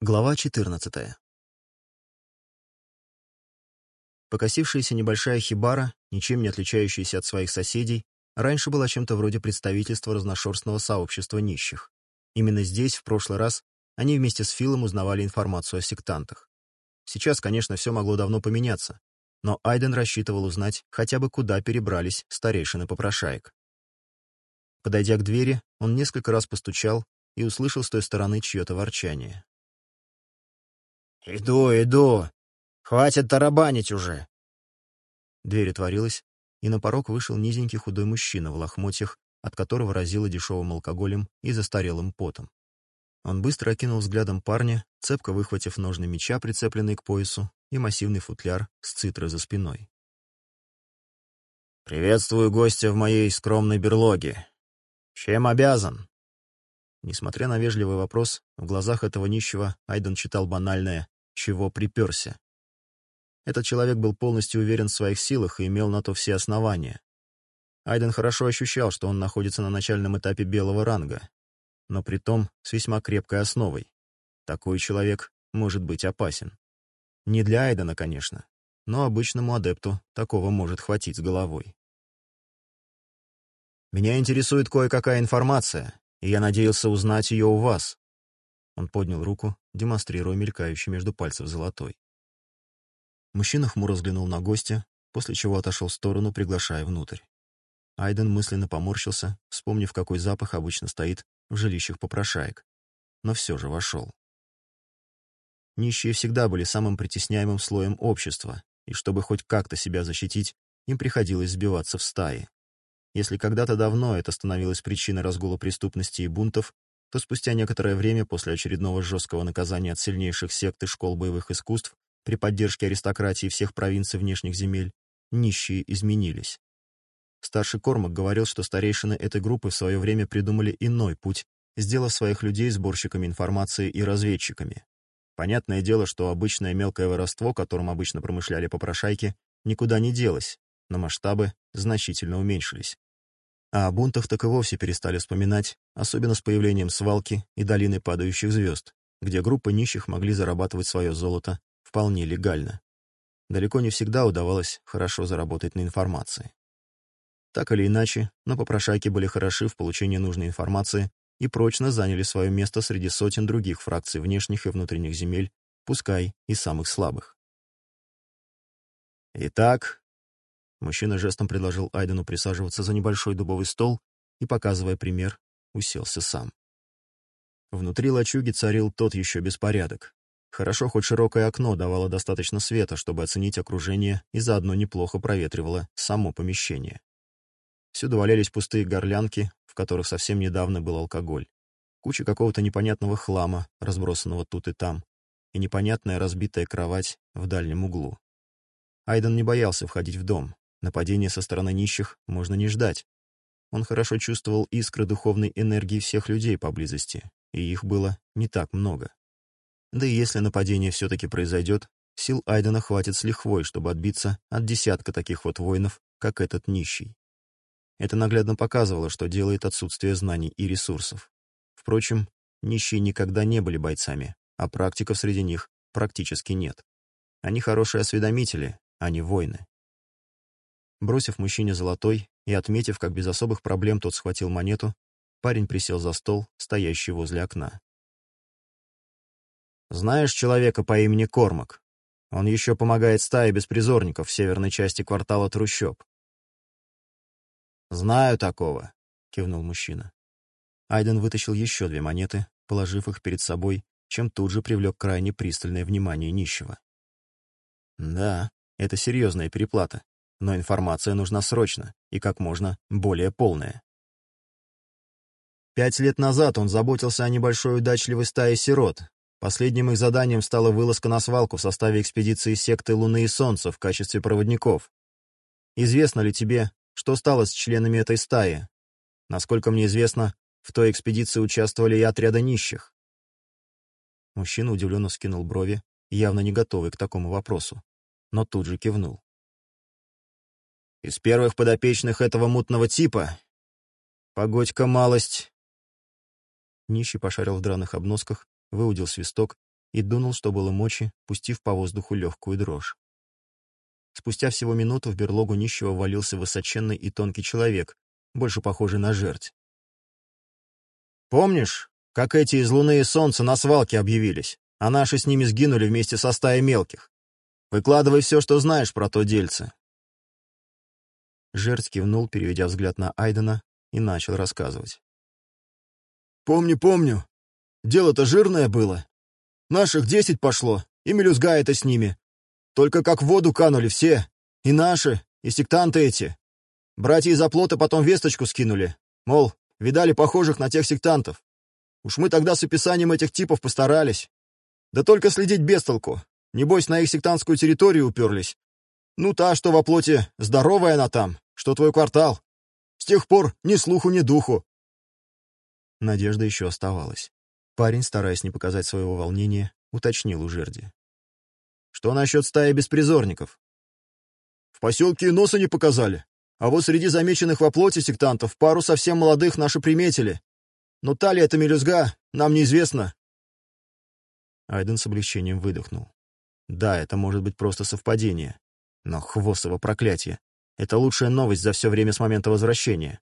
Глава 14. Покосившаяся небольшая хибара, ничем не отличающаяся от своих соседей, раньше была чем-то вроде представительства разношерстного сообщества нищих. Именно здесь, в прошлый раз, они вместе с Филом узнавали информацию о сектантах. Сейчас, конечно, все могло давно поменяться, но Айден рассчитывал узнать хотя бы куда перебрались старейшины попрошаек. Подойдя к двери, он несколько раз постучал и услышал с той стороны чье-то ворчание. «Иду, иду! Хватит тарабанить уже!» Дверь отворилась, и на порог вышел низенький худой мужчина в лохмотьях, от которого разило дешевым алкоголем и застарелым потом. Он быстро окинул взглядом парня, цепко выхватив ножны меча, прицепленный к поясу, и массивный футляр с цитрой за спиной. «Приветствую гостя в моей скромной берлоге. Чем обязан?» Несмотря на вежливый вопрос, в глазах этого нищего Айден читал банальное чего приперся. Этот человек был полностью уверен в своих силах и имел на то все основания. Айден хорошо ощущал, что он находится на начальном этапе белого ранга, но при том с весьма крепкой основой. Такой человек может быть опасен. Не для Айдена, конечно, но обычному адепту такого может хватить с головой. «Меня интересует кое-какая информация, и я надеялся узнать ее у вас». Он поднял руку демонстрируя мелькающий между пальцев золотой. Мужчина хмуро взглянул на гостя, после чего отошел в сторону, приглашая внутрь. Айден мысленно поморщился, вспомнив, какой запах обычно стоит в жилищах попрошаек, но все же вошел. Нищие всегда были самым притесняемым слоем общества, и чтобы хоть как-то себя защитить, им приходилось сбиваться в стаи. Если когда-то давно это становилось причиной разгула преступности и бунтов, то спустя некоторое время после очередного жесткого наказания от сильнейших сект и школ боевых искусств при поддержке аристократии всех провинций внешних земель, нищие изменились. Старший Кормак говорил, что старейшины этой группы в свое время придумали иной путь, сделав своих людей сборщиками информации и разведчиками. Понятное дело, что обычное мелкое воровство, которым обычно промышляли попрошайки, никуда не делось, но масштабы значительно уменьшились. А о бунтах так и вовсе перестали вспоминать, особенно с появлением свалки и долины падающих звезд, где группы нищих могли зарабатывать свое золото вполне легально. Далеко не всегда удавалось хорошо заработать на информации. Так или иначе, но попрошайки были хороши в получении нужной информации и прочно заняли свое место среди сотен других фракций внешних и внутренних земель, пускай и самых слабых. Итак, Мужчина жестом предложил Айдену присаживаться за небольшой дубовый стол и, показывая пример, уселся сам. Внутри лачуги царил тот еще беспорядок. Хорошо, хоть широкое окно давало достаточно света, чтобы оценить окружение и заодно неплохо проветривало само помещение. Всюду валялись пустые горлянки, в которых совсем недавно был алкоголь. Куча какого-то непонятного хлама, разбросанного тут и там, и непонятная разбитая кровать в дальнем углу. Айден не боялся входить в дом. Нападения со стороны нищих можно не ждать. Он хорошо чувствовал искры духовной энергии всех людей поблизости, и их было не так много. Да и если нападение все-таки произойдет, сил Айдена хватит с лихвой, чтобы отбиться от десятка таких вот воинов, как этот нищий. Это наглядно показывало, что делает отсутствие знаний и ресурсов. Впрочем, нищие никогда не были бойцами, а практиков среди них практически нет. Они хорошие осведомители, а не воины. Бросив мужчине золотой и отметив, как без особых проблем тот схватил монету, парень присел за стол, стоящий возле окна. «Знаешь человека по имени Кормак? Он еще помогает стае беспризорников в северной части квартала Трущоб». «Знаю такого», — кивнул мужчина. Айден вытащил еще две монеты, положив их перед собой, чем тут же привлек крайне пристальное внимание нищего. «Да, это серьезная переплата», но информация нужна срочно и как можно более полная. Пять лет назад он заботился о небольшой удачливой стае сирот. Последним их заданием стала вылазка на свалку в составе экспедиции секты Луны и Солнца в качестве проводников. Известно ли тебе, что стало с членами этой стаи? Насколько мне известно, в той экспедиции участвовали и отряды нищих. Мужчина удивленно скинул брови, явно не готовый к такому вопросу, но тут же кивнул. Из первых подопечных этого мутного типа. Погодь-ка малость. Нищий пошарил в драных обносках, выудил свисток и дунул, что было мочи, пустив по воздуху легкую дрожь. Спустя всего минуту в берлогу нищего валился высоченный и тонкий человек, больше похожий на жерть. «Помнишь, как эти из Луны и Солнца на свалке объявились, а наши с ними сгинули вместе со стаей мелких? Выкладывай все, что знаешь про то дельце, Жерц кивнул, переведя взгляд на Айдена, и начал рассказывать. «Помню, помню. Дело-то жирное было. Наших десять пошло, и мелюзга это с ними. Только как в воду канули все, и наши, и сектанты эти. Братья из оплота потом весточку скинули, мол, видали похожих на тех сектантов. Уж мы тогда с описанием этих типов постарались. Да только следить без толку. Небось, на их сектантскую территорию уперлись, ну, та, что во плоти, здоровая она там, что твой квартал. С тех пор ни слуху, ни духу. Надежда еще оставалась. Парень, стараясь не показать своего волнения, уточнил у жерди. «Что насчет стаи беспризорников?» «В поселке и носа не показали, а вот среди замеченных во плоти сектантов пару совсем молодых наши приметили. Но та ли это мелюзга, нам неизвестно». Айден с облегчением выдохнул. «Да, это может быть просто совпадение, но Хвосово проклятие. Это лучшая новость за все время с момента возвращения.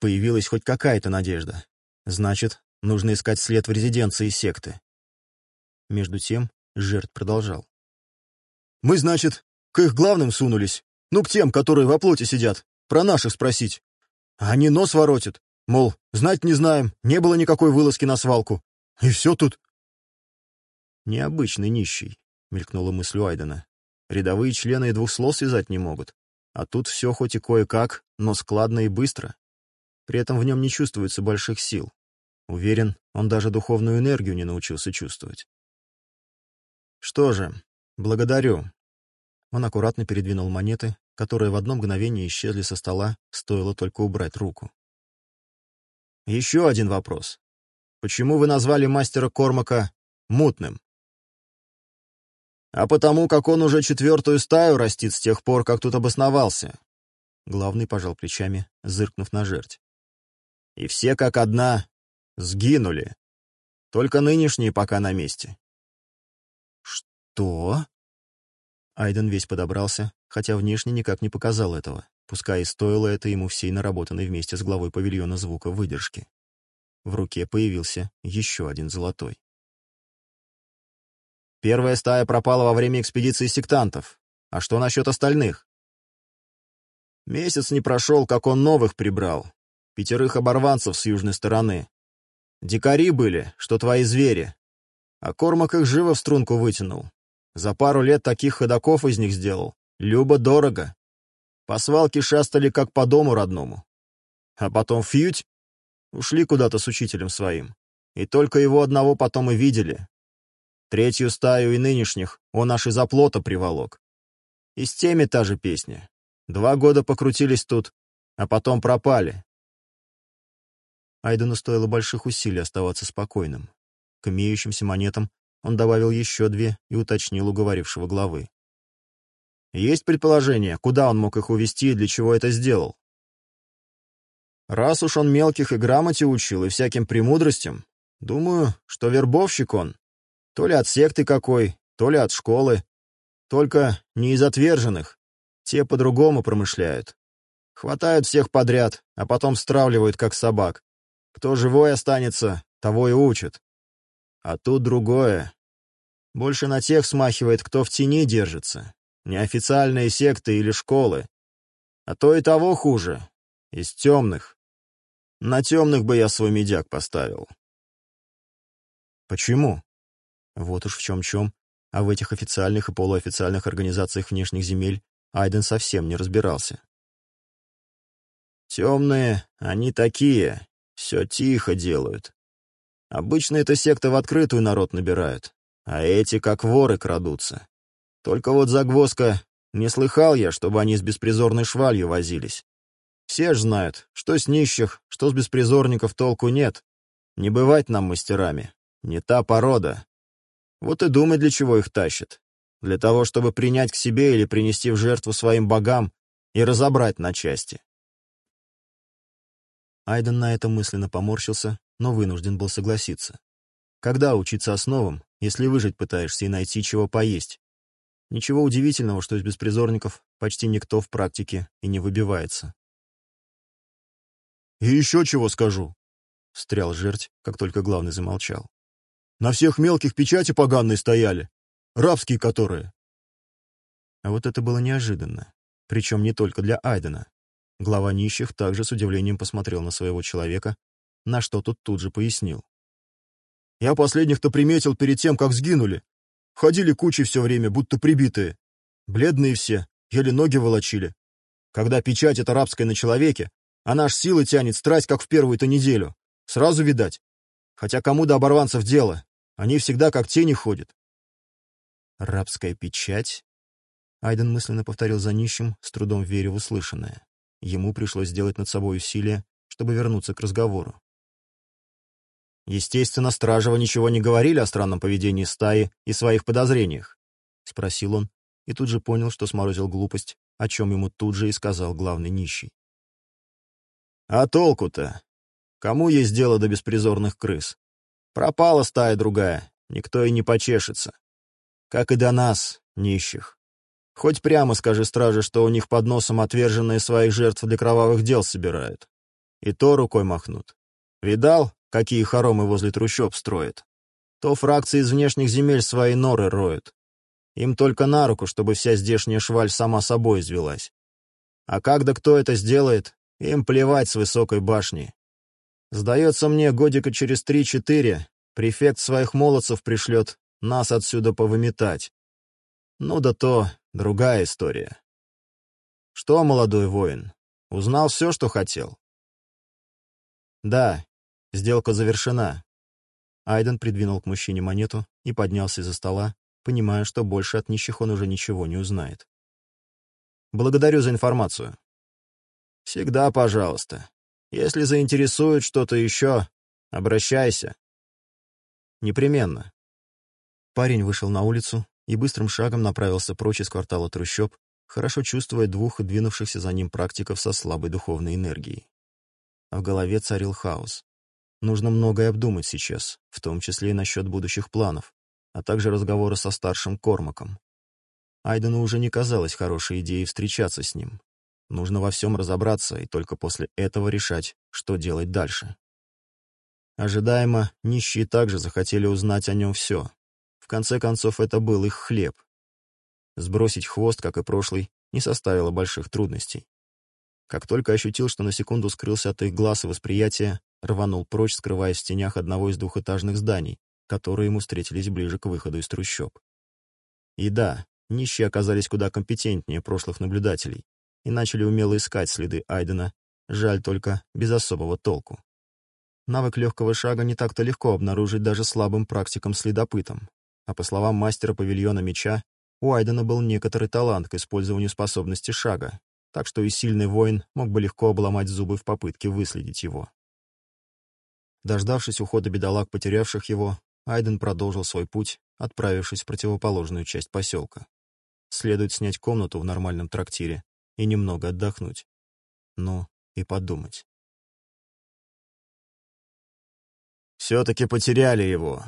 Появилась хоть какая-то надежда. Значит, нужно искать след в резиденции секты. Между тем, жертв продолжал. «Мы, значит, к их главным сунулись. Ну, к тем, которые во плоти сидят. Про наших спросить. Они нос воротят. Мол, знать не знаем, не было никакой вылазки на свалку. И все тут». «Необычный нищий», — мелькнула мысль Уайдена. Рядовые члены и двух слов связать не могут. А тут все хоть и кое-как, но складно и быстро. При этом в нем не чувствуется больших сил. Уверен, он даже духовную энергию не научился чувствовать. Что же, благодарю. Он аккуратно передвинул монеты, которые в одно мгновение исчезли со стола, стоило только убрать руку. Еще один вопрос. Почему вы назвали мастера Кормака мутным? а потому как он уже четвертую стаю растит с тех пор, как тут обосновался. Главный пожал плечами, зыркнув на жерть. И все как одна сгинули. Только нынешние пока на месте. Что? Айден весь подобрался, хотя внешне никак не показал этого, пускай и стоило это ему всей наработанной вместе с главой павильона звука выдержки. В руке появился еще один золотой. Первая стая пропала во время экспедиции сектантов. А что насчет остальных? Месяц не прошел, как он новых прибрал. Пятерых оборванцев с южной стороны. Дикари были, что твои звери. А Кормак их живо в струнку вытянул. За пару лет таких ходаков из них сделал. Любо-дорого. По свалке шастали, как по дому родному. А потом фьють. Ушли куда-то с учителем своим. И только его одного потом и видели. Третью стаю и нынешних он аж из оплота приволок. И с теми та же песня. Два года покрутились тут, а потом пропали. Айдену стоило больших усилий оставаться спокойным. К имеющимся монетам он добавил еще две и уточнил уговорившего главы. «Есть предположение, куда он мог их увести и для чего это сделал?» «Раз уж он мелких и грамоте учил, и всяким премудростям, думаю, что вербовщик он, то ли от секты какой, то ли от школы. Только не из отверженных. Те по-другому промышляют. Хватают всех подряд, а потом стравливают, как собак. Кто живой останется, того и учат. А тут другое. Больше на тех смахивает, кто в тени держится. Неофициальные секты или школы. А то и того хуже. Из темных. На темных бы я свой медяк поставил. Почему? Вот уж в чем-чем, а в этих официальных и полуофициальных организациях внешних земель Айден совсем не разбирался. «Темные, они такие, все тихо делают. Обычно эта секта в открытую народ набирают, а эти как воры крадутся. Только вот загвоздка, не слыхал я, чтобы они с беспризорной швалью возились. Все ж знают, что с нищих, что с беспризорников толку нет. Не бывать нам мастерами, не та порода, вот и думай, для чего их тащат. Для того, чтобы принять к себе или принести в жертву своим богам и разобрать на части. Айден на это мысленно поморщился, но вынужден был согласиться. Когда учиться основам, если выжить пытаешься и найти чего поесть? Ничего удивительного, что из беспризорников почти никто в практике и не выбивается. «И еще чего скажу!» — встрял жерть, как только главный замолчал. На всех мелких печати поганые стояли, рабские которые. А вот это было неожиданно, причем не только для Айдена. Глава нищих также с удивлением посмотрел на своего человека, на что тот тут же пояснил. «Я последних-то приметил перед тем, как сгинули. Ходили кучи все время, будто прибитые. Бледные все, еле ноги волочили. Когда печать эта рабская на человеке, она аж силы тянет страсть, как в первую-то неделю. Сразу видать. Хотя кому до оборванцев дело? Они всегда как тени ходят. «Рабская печать?» Айден мысленно повторил за нищим, с трудом веря в услышанное. Ему пришлось сделать над собой усилие, чтобы вернуться к разговору. «Естественно, Стражева ничего не говорили о странном поведении стаи и своих подозрениях», — спросил он, и тут же понял, что сморозил глупость, о чем ему тут же и сказал главный нищий. «А толку-то? Кому есть дело до беспризорных крыс? Пропала стая другая, никто и не почешется. Как и до нас, нищих. Хоть прямо скажи страже, что у них под носом отверженные своих жертв для кровавых дел собирают. И то рукой махнут. Видал, какие хоромы возле трущоб строят? То фракции из внешних земель свои норы роют. Им только на руку, чтобы вся здешняя шваль сама собой извелась. А когда кто это сделает, им плевать с высокой башни. Сдается мне, годика через три-четыре префект своих молодцев пришлет нас отсюда повыметать. Ну да то другая история. Что, молодой воин, узнал все, что хотел? Да, сделка завершена. Айден придвинул к мужчине монету и поднялся из-за стола, понимая, что больше от нищих он уже ничего не узнает. Благодарю за информацию. Всегда пожалуйста. Если заинтересует что-то еще, обращайся. Непременно. Парень вышел на улицу и быстрым шагом направился прочь из квартала трущоб, хорошо чувствуя двух двинувшихся за ним практиков со слабой духовной энергией. А в голове царил хаос. Нужно многое обдумать сейчас, в том числе и насчет будущих планов, а также разговора со старшим Кормаком. Айдену уже не казалось хорошей идеей встречаться с ним. Нужно во всем разобраться и только после этого решать, что делать дальше. Ожидаемо, нищие также захотели узнать о нем все. В конце концов, это был их хлеб. Сбросить хвост, как и прошлый, не составило больших трудностей. Как только ощутил, что на секунду скрылся от их глаз и восприятия, рванул прочь, скрываясь в тенях одного из двухэтажных зданий, которые ему встретились ближе к выходу из трущоб. И да, нищие оказались куда компетентнее прошлых наблюдателей и начали умело искать следы Айдена, жаль только без особого толку. Навык легкого шага не так-то легко обнаружить даже слабым практиком-следопытом, а по словам мастера павильона меча, у Айдена был некоторый талант к использованию способности шага, так что и сильный воин мог бы легко обломать зубы в попытке выследить его. Дождавшись ухода бедолаг, потерявших его, Айден продолжил свой путь, отправившись в противоположную часть поселка. Следует снять комнату в нормальном трактире, и немного отдохнуть. Ну, и подумать. «Все-таки потеряли его!»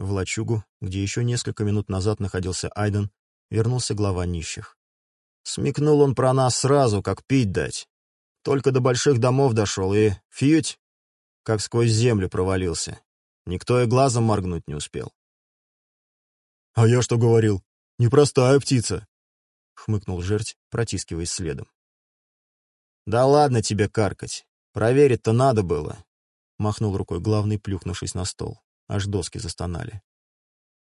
В лачугу, где еще несколько минут назад находился Айден, вернулся глава нищих. Смекнул он про нас сразу, как пить дать. Только до больших домов дошел и, фьють, как сквозь землю провалился. Никто и глазом моргнуть не успел. «А я что говорил? Непростая птица!» — хмыкнул жерть, протискиваясь следом. «Да ладно тебе каркать! Проверить-то надо было!» — махнул рукой главный, плюхнувшись на стол. Аж доски застонали.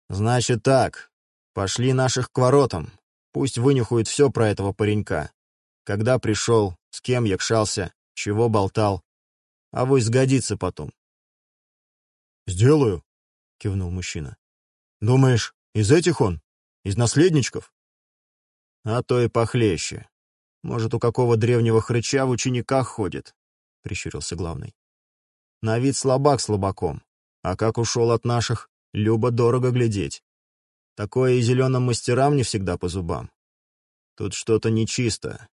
«Значит так, пошли наших к воротам. Пусть вынюхают все про этого паренька. Когда пришел, с кем якшался, чего болтал. А вы сгодится потом». «Сделаю», — кивнул мужчина. «Думаешь, из этих он? Из наследничков?» а то и похлеще. Может, у какого древнего хрыча в учениках ходит, — прищурился главный. На вид слабак слабаком, а как ушел от наших, любо-дорого глядеть. Такое и зеленым мастерам не всегда по зубам. Тут что-то нечисто,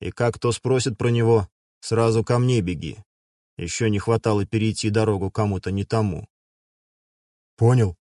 и как кто спросит про него, сразу ко мне беги. Еще не хватало перейти дорогу кому-то не тому. «Понял»,